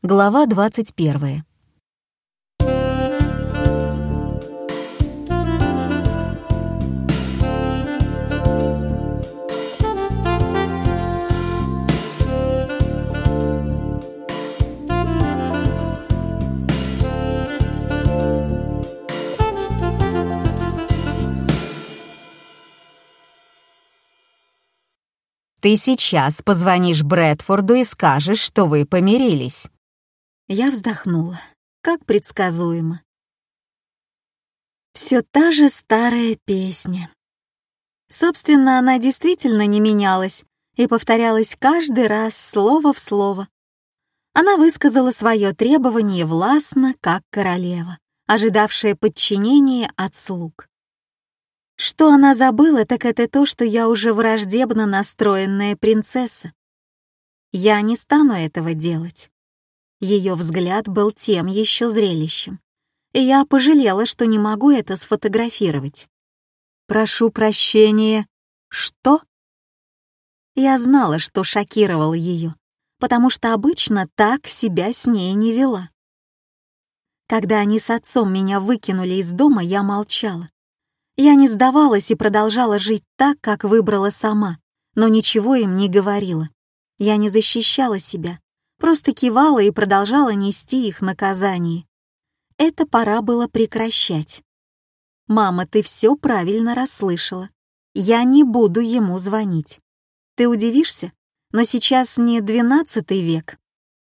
Глава 21. Ты сейчас позвонишь Брэдфорду и скажешь, что вы помирились. Я вздохнула. Как предсказуемо. Все та же старая песня. Собственно, она действительно не менялась и повторялась каждый раз слово в слово. Она высказала свое требование властно, как королева, ожидавшая подчинения от слуг. Что она забыла, так это то, что я уже враждебно настроенная принцесса. Я не стану этого делать. Ее взгляд был тем еще зрелищем, и я пожалела, что не могу это сфотографировать. «Прошу прощения». «Что?» Я знала, что шокировала ее, потому что обычно так себя с ней не вела. Когда они с отцом меня выкинули из дома, я молчала. Я не сдавалась и продолжала жить так, как выбрала сама, но ничего им не говорила. Я не защищала себя, просто кивала и продолжала нести их наказание. Это пора было прекращать. «Мама, ты все правильно расслышала. Я не буду ему звонить. Ты удивишься, но сейчас не двенадцатый век.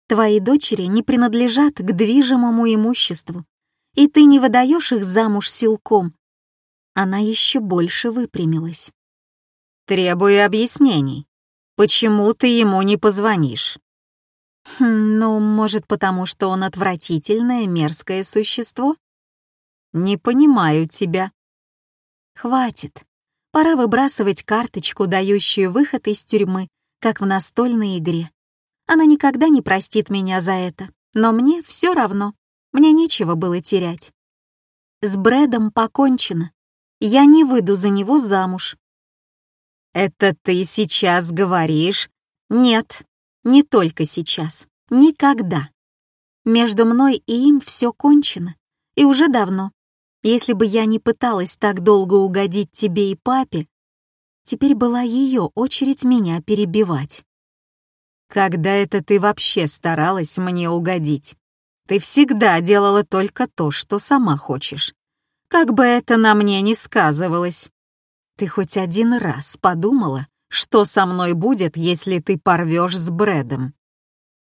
Твои дочери не принадлежат к движимому имуществу, и ты не выдаешь их замуж силком, она еще больше выпрямилась. «Требую объяснений. Почему ты ему не позвонишь?» «Хм, ну, может, потому что он отвратительное, мерзкое существо?» «Не понимаю тебя». «Хватит. Пора выбрасывать карточку, дающую выход из тюрьмы, как в настольной игре. Она никогда не простит меня за это, но мне все равно. Мне нечего было терять. С Брэдом покончено. Я не выйду за него замуж. Это ты сейчас говоришь? Нет, не только сейчас. Никогда. Между мной и им все кончено. И уже давно. Если бы я не пыталась так долго угодить тебе и папе, теперь была ее очередь меня перебивать. Когда это ты вообще старалась мне угодить? Ты всегда делала только то, что сама хочешь как бы это на мне не сказывалось. Ты хоть один раз подумала, что со мной будет, если ты порвешь с Брэдом?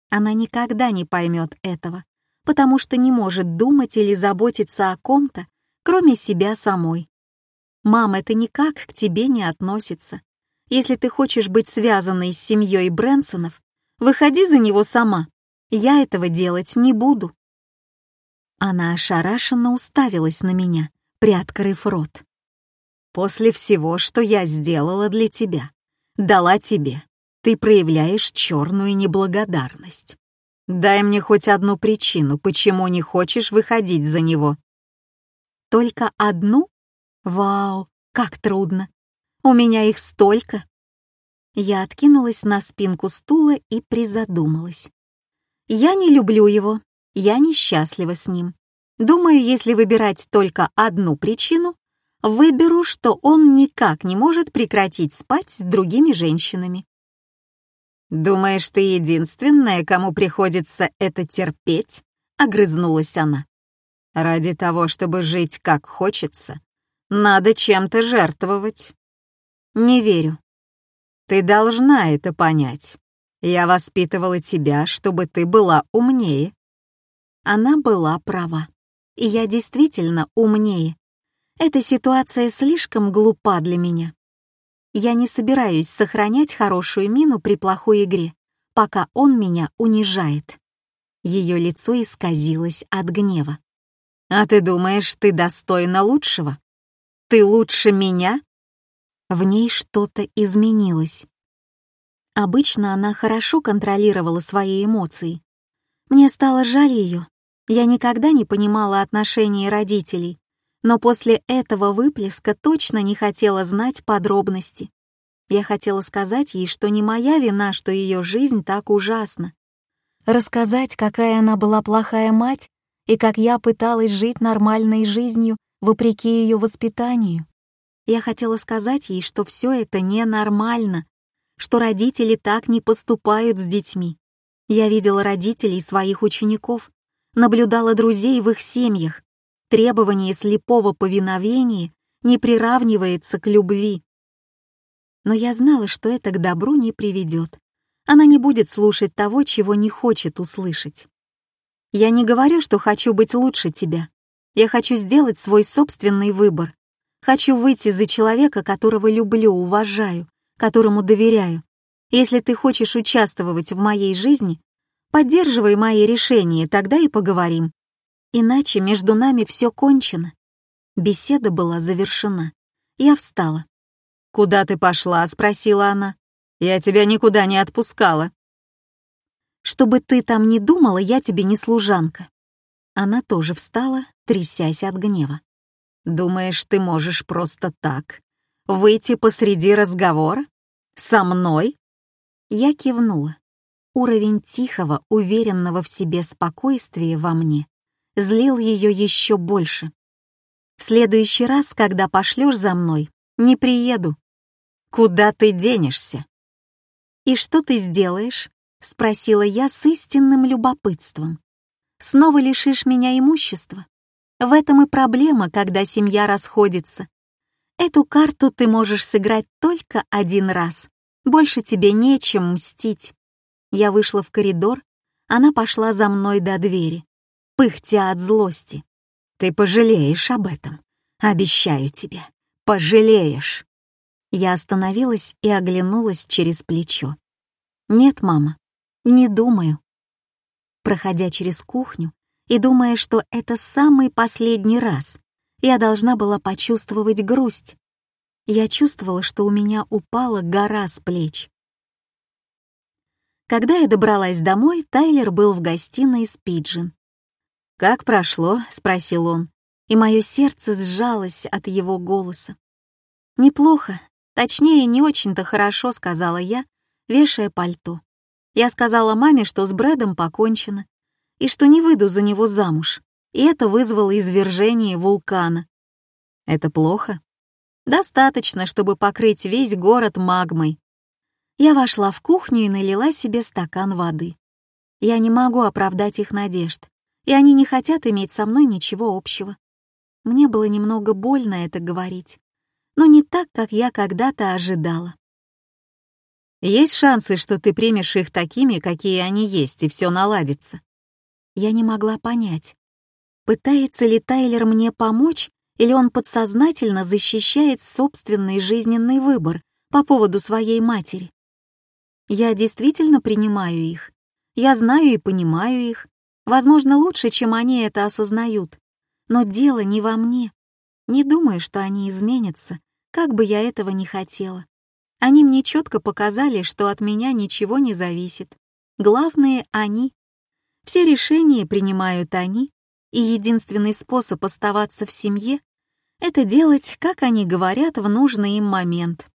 Она никогда не поймет этого, потому что не может думать или заботиться о ком-то, кроме себя самой. Мам, это никак к тебе не относится. Если ты хочешь быть связанной с семьей Брэнсонов, выходи за него сама. Я этого делать не буду. Она ошарашенно уставилась на меня, приоткрыв рот. «После всего, что я сделала для тебя, дала тебе, ты проявляешь черную неблагодарность. Дай мне хоть одну причину, почему не хочешь выходить за него». «Только одну? Вау, как трудно! У меня их столько!» Я откинулась на спинку стула и призадумалась. «Я не люблю его, я несчастлива с ним. Думаю, если выбирать только одну причину, выберу, что он никак не может прекратить спать с другими женщинами. «Думаешь, ты единственная, кому приходится это терпеть?» — огрызнулась она. «Ради того, чтобы жить как хочется, надо чем-то жертвовать». «Не верю». «Ты должна это понять. Я воспитывала тебя, чтобы ты была умнее». Она была права. И я действительно умнее. Эта ситуация слишком глупа для меня. Я не собираюсь сохранять хорошую мину при плохой игре, пока он меня унижает. Ее лицо исказилось от гнева. «А ты думаешь, ты достойна лучшего? Ты лучше меня?» В ней что-то изменилось. Обычно она хорошо контролировала свои эмоции. Мне стало жаль ее, я никогда не понимала отношений родителей, но после этого выплеска точно не хотела знать подробности. Я хотела сказать ей, что не моя вина, что ее жизнь так ужасна. Рассказать, какая она была плохая мать и как я пыталась жить нормальной жизнью вопреки ее воспитанию. Я хотела сказать ей, что все это ненормально, что родители так не поступают с детьми. Я видела родителей своих учеников, наблюдала друзей в их семьях. Требование слепого повиновения не приравнивается к любви. Но я знала, что это к добру не приведет. Она не будет слушать того, чего не хочет услышать. Я не говорю, что хочу быть лучше тебя. Я хочу сделать свой собственный выбор. Хочу выйти за человека, которого люблю, уважаю, которому доверяю. Если ты хочешь участвовать в моей жизни, поддерживай мои решения, тогда и поговорим. Иначе между нами все кончено. Беседа была завершена. Я встала. «Куда ты пошла?» — спросила она. «Я тебя никуда не отпускала». «Чтобы ты там не думала, я тебе не служанка». Она тоже встала, трясясь от гнева. «Думаешь, ты можешь просто так выйти посреди разговора? Со мной?» Я кивнула. Уровень тихого, уверенного в себе спокойствия во мне злил ее еще больше. В следующий раз, когда пошлешь за мной, не приеду. Куда ты денешься? И что ты сделаешь? Спросила я с истинным любопытством. Снова лишишь меня имущества? В этом и проблема, когда семья расходится. Эту карту ты можешь сыграть только один раз. Больше тебе нечем мстить. Я вышла в коридор, она пошла за мной до двери, пыхтя от злости. Ты пожалеешь об этом. Обещаю тебе, пожалеешь. Я остановилась и оглянулась через плечо. Нет, мама, не думаю. Проходя через кухню и думая, что это самый последний раз, я должна была почувствовать грусть, я чувствовала, что у меня упала гора с плеч. Когда я добралась домой, Тайлер был в гостиной с Пиджин. «Как прошло?» — спросил он, и мое сердце сжалось от его голоса. «Неплохо, точнее, не очень-то хорошо», — сказала я, вешая пальто. Я сказала маме, что с Брэдом покончено, и что не выйду за него замуж, и это вызвало извержение вулкана. «Это плохо?» Достаточно, чтобы покрыть весь город магмой. Я вошла в кухню и налила себе стакан воды. Я не могу оправдать их надежд, и они не хотят иметь со мной ничего общего. Мне было немного больно это говорить, но не так, как я когда-то ожидала. Есть шансы, что ты примешь их такими, какие они есть, и все наладится. Я не могла понять, пытается ли Тайлер мне помочь или он подсознательно защищает собственный жизненный выбор по поводу своей матери. Я действительно принимаю их. Я знаю и понимаю их. Возможно, лучше, чем они это осознают. Но дело не во мне. Не думаю, что они изменятся, как бы я этого не хотела. Они мне четко показали, что от меня ничего не зависит. Главное — они. Все решения принимают они, и единственный способ оставаться в семье это делать, как они говорят, в нужный им момент.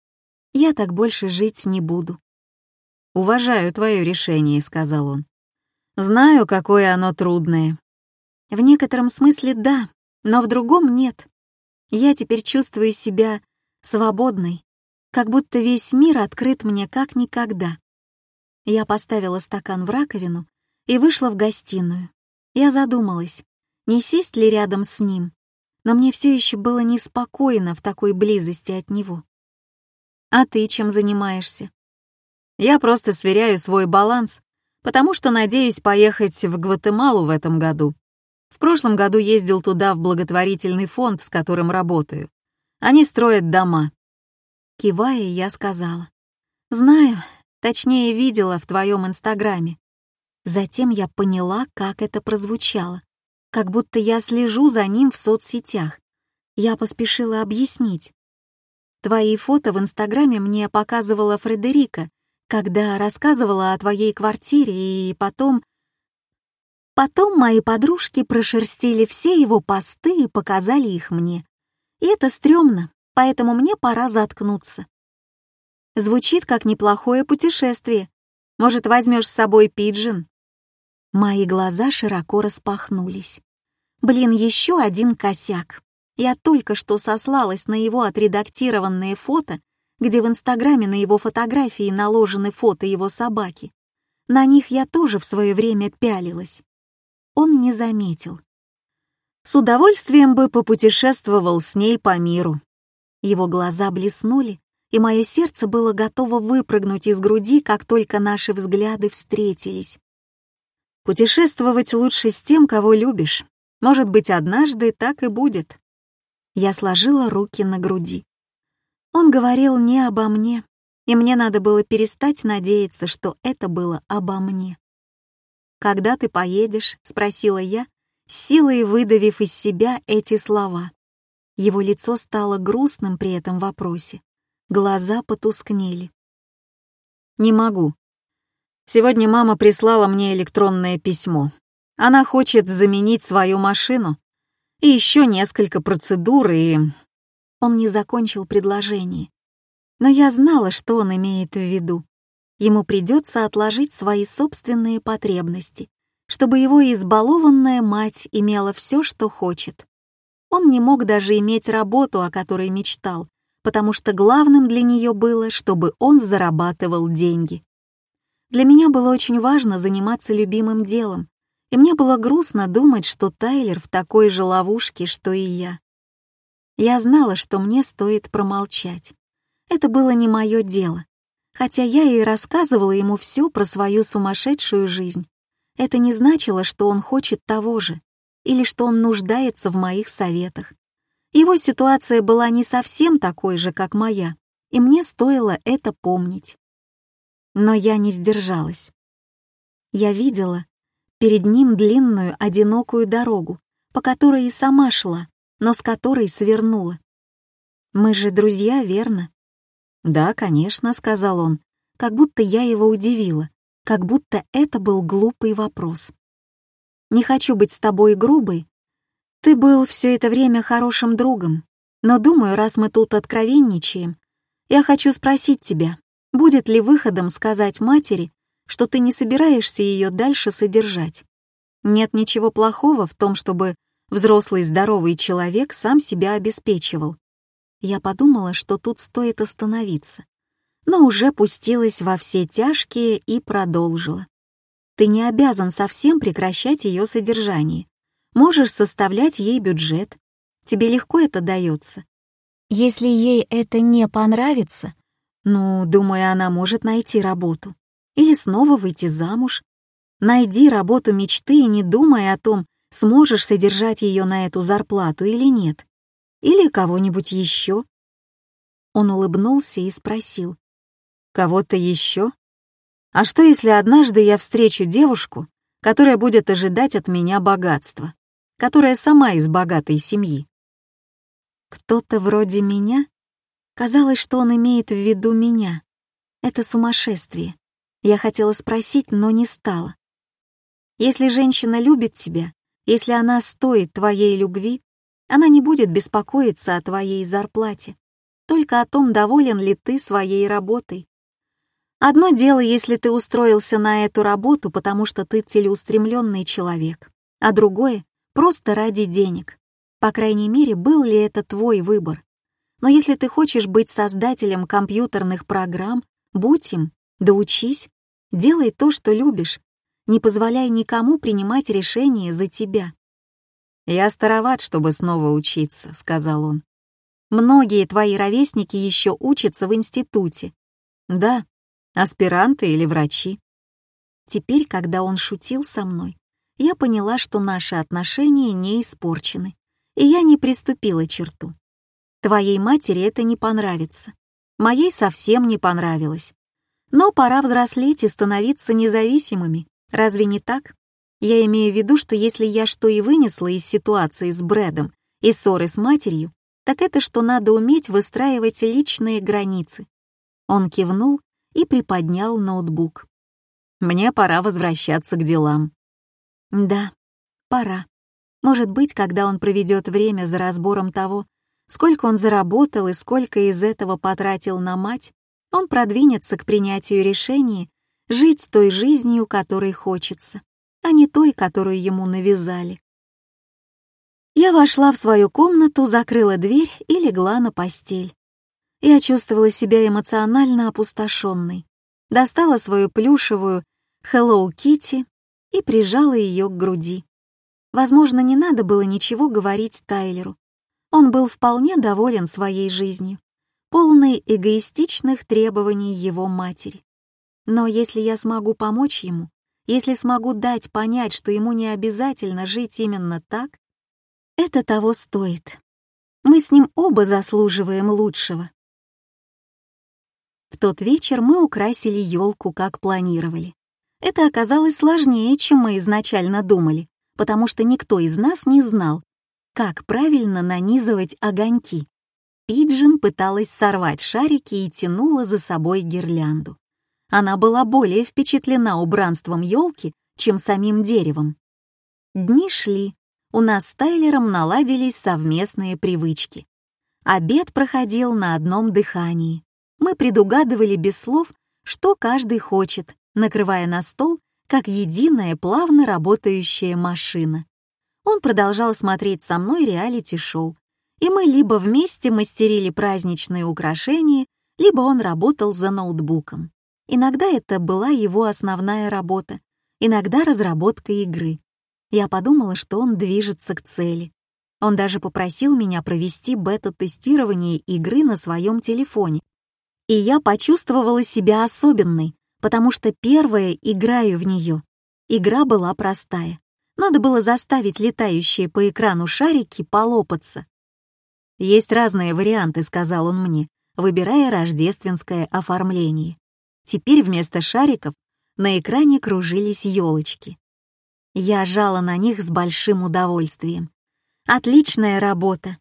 Я так больше жить не буду. «Уважаю твое решение», — сказал он. «Знаю, какое оно трудное». В некотором смысле да, но в другом нет. Я теперь чувствую себя свободной, как будто весь мир открыт мне как никогда. Я поставила стакан в раковину и вышла в гостиную. Я задумалась, не сесть ли рядом с ним, но мне все еще было неспокойно в такой близости от него. «А ты чем занимаешься?» «Я просто сверяю свой баланс, потому что надеюсь поехать в Гватемалу в этом году. В прошлом году ездил туда в благотворительный фонд, с которым работаю. Они строят дома». Кивая, я сказала. «Знаю, точнее, видела в твоем инстаграме». Затем я поняла, как это прозвучало как будто я слежу за ним в соцсетях. Я поспешила объяснить. Твои фото в Инстаграме мне показывала Фредерика, когда рассказывала о твоей квартире, и потом... Потом мои подружки прошерстили все его посты и показали их мне. И это стрёмно, поэтому мне пора заткнуться. Звучит как неплохое путешествие. Может, возьмешь с собой пиджин? Мои глаза широко распахнулись. Блин, еще один косяк. Я только что сослалась на его отредактированные фото, где в Инстаграме на его фотографии наложены фото его собаки. На них я тоже в свое время пялилась. Он не заметил. С удовольствием бы попутешествовал с ней по миру. Его глаза блеснули, и мое сердце было готово выпрыгнуть из груди, как только наши взгляды встретились. Путешествовать лучше с тем, кого любишь. Может быть, однажды так и будет. Я сложила руки на груди. Он говорил не обо мне, и мне надо было перестать надеяться, что это было обо мне. «Когда ты поедешь?» — спросила я, силой выдавив из себя эти слова. Его лицо стало грустным при этом вопросе. Глаза потускнели. «Не могу. Сегодня мама прислала мне электронное письмо. Она хочет заменить свою машину и еще несколько процедур, и он не закончил предложение. Но я знала, что он имеет в виду. Ему придется отложить свои собственные потребности, чтобы его избалованная мать имела все, что хочет. Он не мог даже иметь работу, о которой мечтал, потому что главным для нее было, чтобы он зарабатывал деньги. Для меня было очень важно заниматься любимым делом, и мне было грустно думать, что Тайлер в такой же ловушке, что и я. Я знала, что мне стоит промолчать. Это было не мое дело. Хотя я и рассказывала ему все про свою сумасшедшую жизнь. Это не значило, что он хочет того же, или что он нуждается в моих советах. Его ситуация была не совсем такой же, как моя, и мне стоило это помнить. Но я не сдержалась. Я видела перед ним длинную одинокую дорогу, по которой и сама шла, но с которой свернула. «Мы же друзья, верно?» «Да, конечно», — сказал он, как будто я его удивила, как будто это был глупый вопрос. «Не хочу быть с тобой грубой. Ты был все это время хорошим другом, но думаю, раз мы тут откровенничаем, я хочу спросить тебя, будет ли выходом сказать матери, что ты не собираешься ее дальше содержать? Нет ничего плохого в том, чтобы Взрослый здоровый человек сам себя обеспечивал. Я подумала, что тут стоит остановиться, но уже пустилась во все тяжкие и продолжила. Ты не обязан совсем прекращать ее содержание. Можешь составлять ей бюджет. Тебе легко это дается. Если ей это не понравится, ну, думаю, она может найти работу. Или снова выйти замуж. Найди работу мечты и не думай о том, сможешь содержать ее на эту зарплату или нет. Или кого-нибудь еще. Он улыбнулся и спросил. «Кого-то еще? А что, если однажды я встречу девушку, которая будет ожидать от меня богатства, которая сама из богатой семьи?» Кто-то вроде меня? Казалось, что он имеет в виду меня. Это сумасшествие. Я хотела спросить, но не стала. Если женщина любит тебя, если она стоит твоей любви, она не будет беспокоиться о твоей зарплате, только о том, доволен ли ты своей работой. Одно дело, если ты устроился на эту работу, потому что ты целеустремленный человек, а другое — просто ради денег. По крайней мере, был ли это твой выбор. Но если ты хочешь быть создателем компьютерных программ, будь им, да учись, делай то, что любишь, не позволяй никому принимать решения за тебя. «Я староват, чтобы снова учиться», — сказал он. «Многие твои ровесники еще учатся в институте». «Да, аспиранты или врачи». Теперь, когда он шутил со мной, я поняла, что наши отношения не испорчены, и я не приступила черту. Твоей матери это не понравится. Моей совсем не понравилось. Но пора взрослеть и становиться независимыми. Разве не так? Я имею в виду, что если я что и вынесла из ситуации с Брэдом и ссоры с матерью, так это что надо уметь выстраивать личные границы. Он кивнул и приподнял ноутбук. Мне пора возвращаться к делам. Да, пора. Может быть, когда он проведет время за разбором того, сколько он заработал и сколько из этого потратил на мать, он продвинется к принятию решения жить той жизнью, которой хочется. а не той, которую ему навязали. Я вошла в свою комнату, закрыла дверь и легла на постель. Я чувствовала себя эмоционально опустошенной. Достала свою плюшевую Hello Kitty и прижала ее к груди. Возможно, не надо было ничего говорить Тайлеру. Он был вполне доволен своей жизнью, полный эгоистичных требований его матери. Но если я смогу помочь ему, если смогу дать понять, что ему не обязательно жить именно так, это того стоит. Мы с ним оба заслуживаем лучшего. В тот вечер мы украсили елку, как планировали. Это оказалось сложнее, чем мы изначально думали, потому что никто из нас не знал, как правильно нанизывать огоньки. Пиджин пыталась сорвать шарики и тянула за собой гирлянду. Она была более впечатлена убранством елки, чем самим деревом. Дни шли, у нас с Тайлером наладились совместные привычки. Обед проходил на одном дыхании мы предугадывали без слов, что каждый хочет, накрывая на стол, как единая плавно работающая машина. Он продолжал смотреть со мной реалити-шоу, и мы либо вместе мастерили праздничные украшения, либо он работал за ноутбуком. Иногда это была его основная работа, иногда разработка игры. Я подумала, что он движется к цели. Он даже попросил меня провести бета-тестирование игры на своем телефоне, и я почувствовала себя особенной, потому что первая играю в нее. Игра была простая. Надо было заставить летающие по экрану шарики полопаться. «Есть разные варианты», — сказал он мне, выбирая рождественское оформление. Теперь вместо шариков на экране кружились елочки. Я жала на них с большим удовольствием. Отличная работа.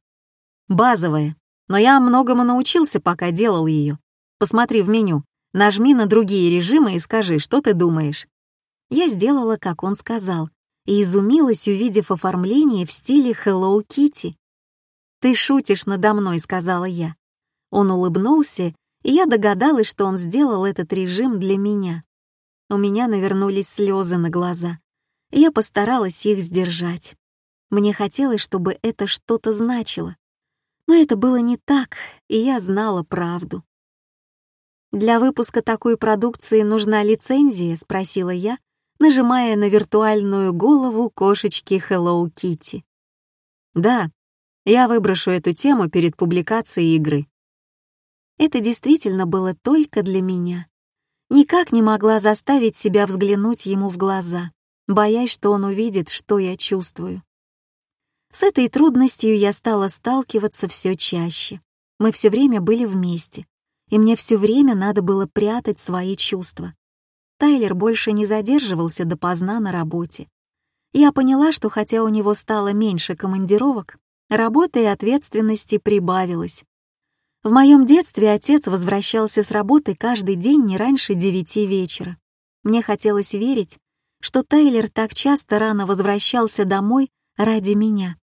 Базовая, но я многому научился, пока делал ее. Посмотри в меню, нажми на другие режимы и скажи, что ты думаешь. Я сделала, как он сказал, и изумилась, увидев оформление в стиле Hello Kitty. «Ты шутишь надо мной», — сказала я. Он улыбнулся, и я догадалась, что он сделал этот режим для меня. У меня навернулись слезы на глаза, я постаралась их сдержать. Мне хотелось, чтобы это что-то значило. Но это было не так, и я знала правду. «Для выпуска такой продукции нужна лицензия?» — спросила я, нажимая на виртуальную голову кошечки Hello Kitty. «Да, я выброшу эту тему перед публикацией игры». Это действительно было только для меня. Никак не могла заставить себя взглянуть ему в глаза, боясь, что он увидит, что я чувствую. С этой трудностью я стала сталкиваться все чаще. Мы все время были вместе, и мне все время надо было прятать свои чувства. Тайлер больше не задерживался допоздна на работе. Я поняла, что хотя у него стало меньше командировок, работы и ответственности прибавилось. В моем детстве отец возвращался с работы каждый день не раньше девяти вечера. Мне хотелось верить, что Тайлер так часто рано возвращался домой ради меня,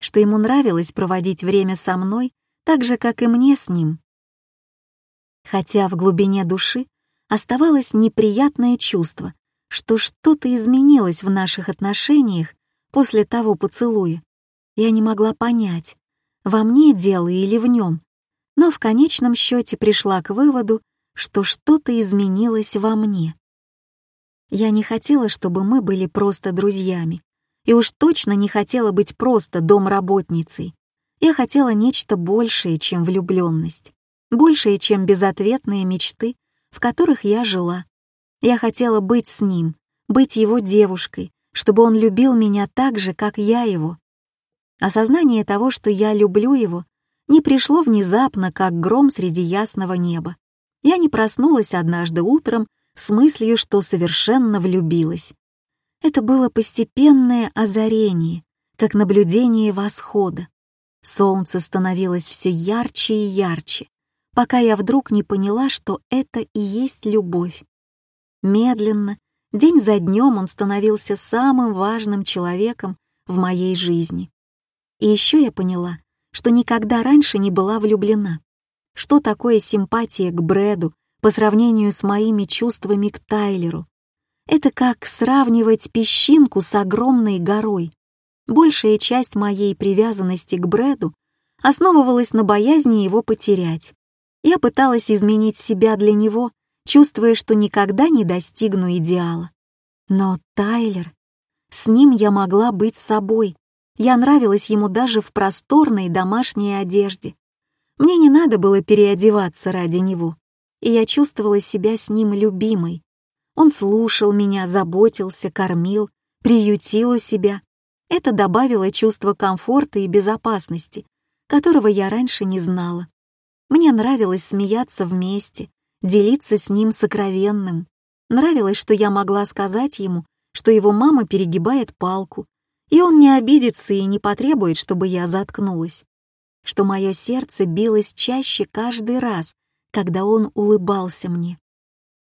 что ему нравилось проводить время со мной так же, как и мне с ним хотя в глубине души оставалось неприятное чувство, что что-то изменилось в наших отношениях после того поцелуя. Я не могла понять, во мне дело или в нем, но в конечном счете пришла к выводу, что что-то изменилось во мне. Я не хотела, чтобы мы были просто друзьями, и уж точно не хотела быть просто домработницей. Я хотела нечто большее, чем влюбленность большее, чем безответные мечты, в которых я жила. Я хотела быть с ним, быть его девушкой, чтобы он любил меня так же, как я его. Осознание того, что я люблю его, не пришло внезапно, как гром среди ясного неба. Я не проснулась однажды утром с мыслью, что совершенно влюбилась. Это было постепенное озарение, как наблюдение восхода. Солнце становилось все ярче и ярче пока я вдруг не поняла, что это и есть любовь. Медленно, день за днем он становился самым важным человеком в моей жизни. И еще я поняла, что никогда раньше не была влюблена. Что такое симпатия к Брэду по сравнению с моими чувствами к Тайлеру? Это как сравнивать песчинку с огромной горой. Большая часть моей привязанности к Брэду основывалась на боязни его потерять. Я пыталась изменить себя для него, чувствуя, что никогда не достигну идеала. Но Тайлер... С ним я могла быть собой. Я нравилась ему даже в просторной домашней одежде. Мне не надо было переодеваться ради него, и я чувствовала себя с ним любимой. Он слушал меня, заботился, кормил, приютил у себя. Это добавило чувство комфорта и безопасности, которого я раньше не знала. Мне нравилось смеяться вместе, делиться с ним сокровенным. Нравилось, что я могла сказать ему, что его мама перегибает палку, и он не обидится и не потребует, чтобы я заткнулась. Что мое сердце билось чаще каждый раз, когда он улыбался мне.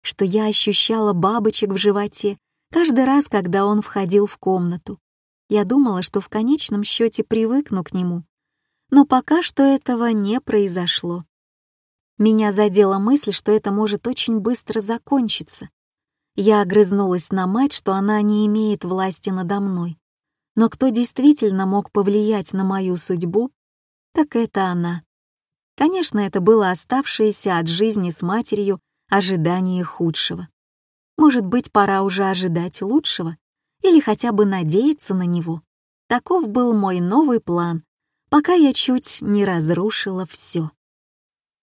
Что я ощущала бабочек в животе каждый раз, когда он входил в комнату. Я думала, что в конечном счете привыкну к нему. Но пока что этого не произошло. Меня задела мысль, что это может очень быстро закончиться. Я огрызнулась на мать, что она не имеет власти надо мной. Но кто действительно мог повлиять на мою судьбу, так это она. Конечно, это было оставшееся от жизни с матерью ожидание худшего. Может быть, пора уже ожидать лучшего или хотя бы надеяться на него. Таков был мой новый план, пока я чуть не разрушила все.